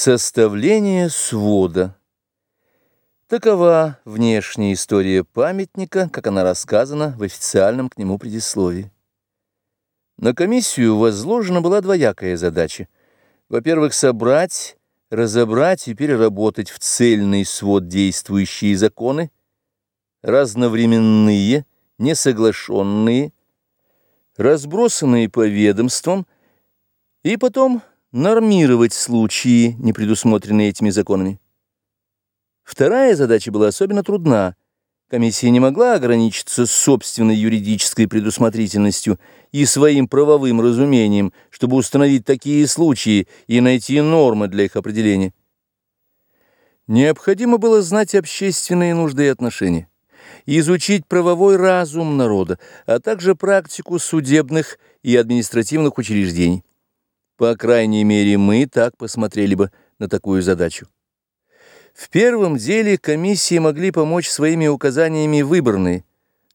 Составление свода. Такова внешняя история памятника, как она рассказана в официальном к нему предисловии. На комиссию возложена была двоякая задача. Во-первых, собрать, разобрать и переработать в цельный свод действующие законы, разновременные, несоглашенные, разбросанные по ведомствам, и потом нормировать случаи, не предусмотренные этими законами. Вторая задача была особенно трудна. Комиссия не могла ограничиться собственной юридической предусмотрительностью и своим правовым разумением, чтобы установить такие случаи и найти нормы для их определения. Необходимо было знать общественные нужды и отношения, изучить правовой разум народа, а также практику судебных и административных учреждений. По крайней мере, мы так посмотрели бы на такую задачу. В первом деле комиссии могли помочь своими указаниями выборные.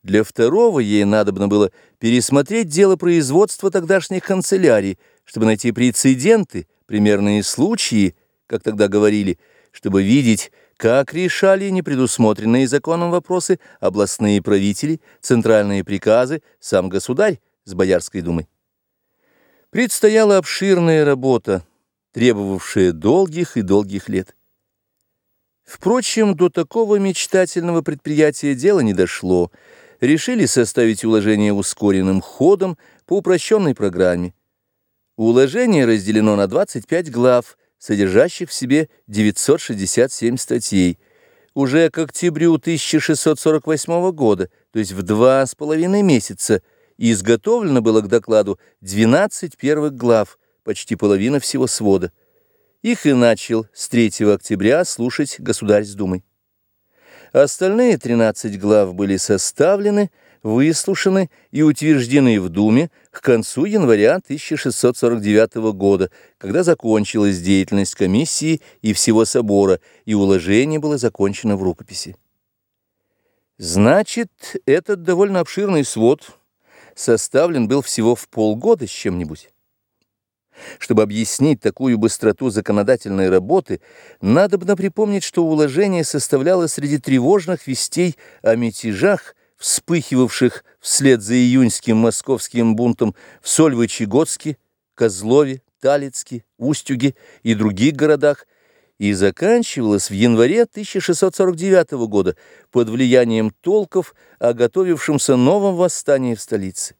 Для второго ей надобно было пересмотреть дело производства тогдашних канцелярий, чтобы найти прецеденты, примерные случаи, как тогда говорили, чтобы видеть, как решали непредусмотренные законом вопросы областные правители, центральные приказы, сам государь с Боярской думой. Предстояла обширная работа, требовавшая долгих и долгих лет. Впрочем, до такого мечтательного предприятия дело не дошло. Решили составить уложение ускоренным ходом по упрощенной программе. Уложение разделено на 25 глав, содержащих в себе 967 статей. Уже к октябрю 1648 года, то есть в два с половиной месяца, и изготовлено было к докладу 12 первых глав, почти половина всего свода. Их и начал с 3 октября слушать Государь с Думой. Остальные 13 глав были составлены, выслушаны и утверждены в Думе к концу января 1649 года, когда закончилась деятельность комиссии и всего собора, и уложение было закончено в рукописи. Значит, этот довольно обширный свод – составлен был всего в полгода с чем-нибудь. Чтобы объяснить такую быстроту законодательной работы, надо бы припомнить, что уложение составляло среди тревожных вестей о мятежах, вспыхивавших вслед за июньским московским бунтом в Сольвычегодске, Козлове, Талицке, Устюге и других городах, и заканчивалась в январе 1649 года под влиянием толков о готовившемся новом восстании в столице.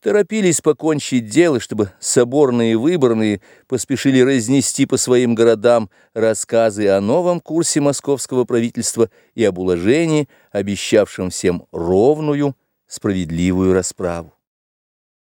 Торопились покончить дело, чтобы соборные и выборные поспешили разнести по своим городам рассказы о новом курсе московского правительства и об уложении, обещавшем всем ровную, справедливую расправу.